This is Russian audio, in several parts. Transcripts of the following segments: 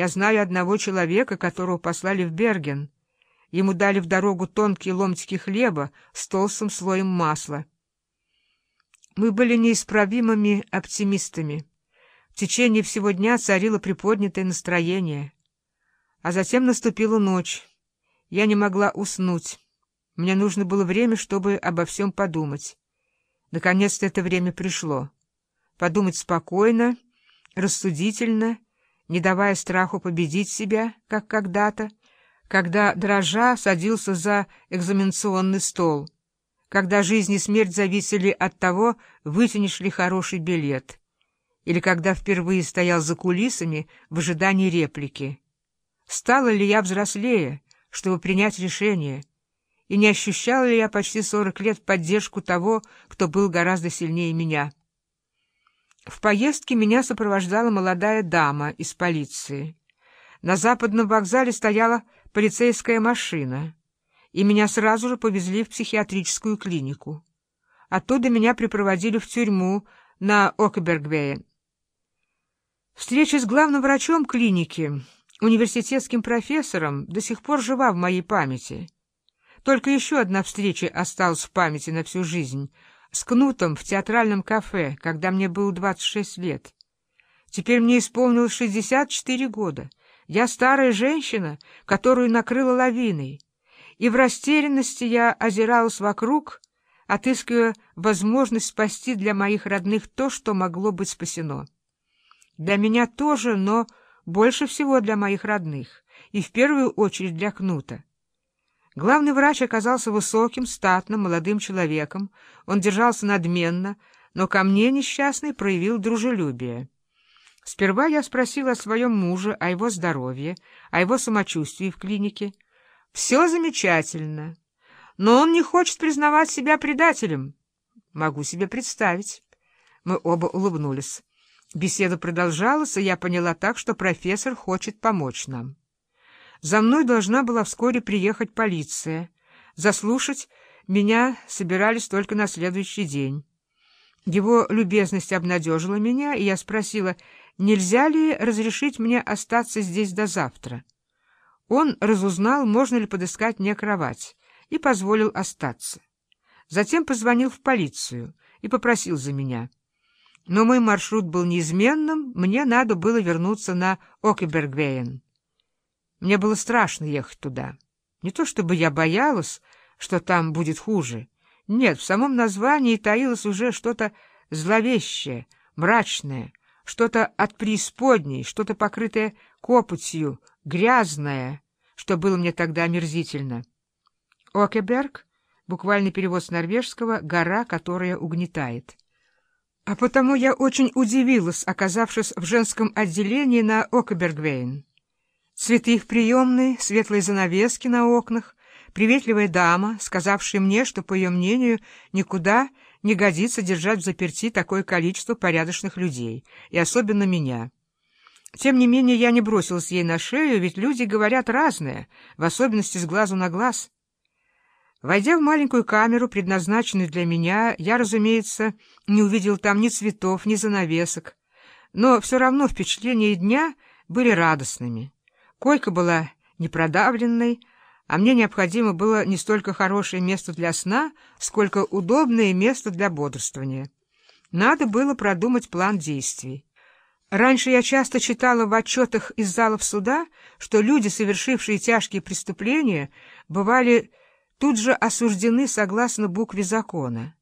Я знаю одного человека, которого послали в Берген. Ему дали в дорогу тонкие ломтики хлеба с толстым слоем масла. Мы были неисправимыми оптимистами. В течение всего дня царило приподнятое настроение. А затем наступила ночь. Я не могла уснуть. Мне нужно было время, чтобы обо всем подумать. Наконец-то это время пришло. Подумать спокойно, рассудительно, не давая страху победить себя, как когда-то, когда дрожа садился за экзаменационный стол, когда жизнь и смерть зависели от того, вытянешь ли хороший билет, или когда впервые стоял за кулисами в ожидании реплики. Стала ли я взрослее, чтобы принять решение, и не ощущала ли я почти сорок лет поддержку того, кто был гораздо сильнее меня? В поездке меня сопровождала молодая дама из полиции. На западном вокзале стояла полицейская машина, и меня сразу же повезли в психиатрическую клинику. Оттуда меня припроводили в тюрьму на Окебергвее. Встреча с главным врачом клиники, университетским профессором, до сих пор жива в моей памяти. Только еще одна встреча осталась в памяти на всю жизнь — с Кнутом в театральном кафе, когда мне было 26 лет. Теперь мне исполнилось 64 года. Я старая женщина, которую накрыла лавиной. И в растерянности я озиралась вокруг, отыскивая возможность спасти для моих родных то, что могло быть спасено. Для меня тоже, но больше всего для моих родных, и в первую очередь для Кнута. Главный врач оказался высоким, статным, молодым человеком. Он держался надменно, но ко мне несчастный проявил дружелюбие. Сперва я спросила о своем муже, о его здоровье, о его самочувствии в клинике. Все замечательно, но он не хочет признавать себя предателем. Могу себе представить. Мы оба улыбнулись. Беседа продолжалась, и я поняла так, что профессор хочет помочь нам. За мной должна была вскоре приехать полиция. Заслушать меня собирались только на следующий день. Его любезность обнадежила меня, и я спросила, нельзя ли разрешить мне остаться здесь до завтра. Он разузнал, можно ли подыскать мне кровать, и позволил остаться. Затем позвонил в полицию и попросил за меня. Но мой маршрут был неизменным, мне надо было вернуться на Окебергвейн. Мне было страшно ехать туда. Не то чтобы я боялась, что там будет хуже. Нет, в самом названии таилось уже что-то зловещее, мрачное, что-то от преисподней, что-то покрытое копотью, грязное, что было мне тогда омерзительно. Океберг — буквальный перевод с норвежского «гора, которая угнетает». А потому я очень удивилась, оказавшись в женском отделении на Окебергвейн. Цветы в приемной, светлые занавески на окнах, приветливая дама, сказавшая мне, что, по ее мнению, никуда не годится держать в заперти такое количество порядочных людей, и особенно меня. Тем не менее, я не бросилась ей на шею, ведь люди говорят разное, в особенности с глазу на глаз. Войдя в маленькую камеру, предназначенную для меня, я, разумеется, не увидел там ни цветов, ни занавесок, но все равно впечатления дня были радостными. Койка была непродавленной, а мне необходимо было не столько хорошее место для сна, сколько удобное место для бодрствования. Надо было продумать план действий. Раньше я часто читала в отчетах из залов суда, что люди, совершившие тяжкие преступления, бывали тут же осуждены согласно букве закона.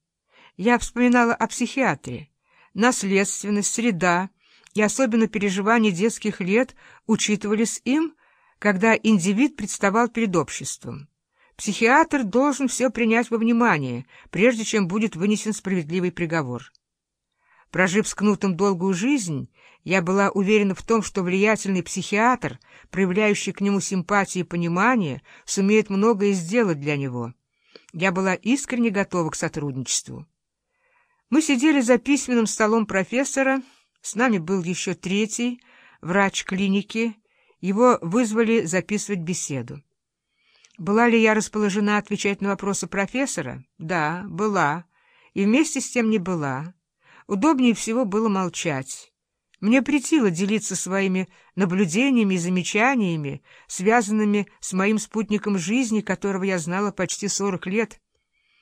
Я вспоминала о психиатре. Наследственность, среда, и особенно переживания детских лет учитывались им, когда индивид представал перед обществом. Психиатр должен все принять во внимание, прежде чем будет вынесен справедливый приговор. Прожив с Кнутом долгую жизнь, я была уверена в том, что влиятельный психиатр, проявляющий к нему симпатию и понимание, сумеет многое сделать для него. Я была искренне готова к сотрудничеству. Мы сидели за письменным столом профессора, с нами был еще третий, врач клиники. Его вызвали записывать беседу. Была ли я расположена отвечать на вопросы профессора? Да, была. И вместе с тем не была. Удобнее всего было молчать. Мне претило делиться своими наблюдениями и замечаниями, связанными с моим спутником жизни, которого я знала почти сорок лет.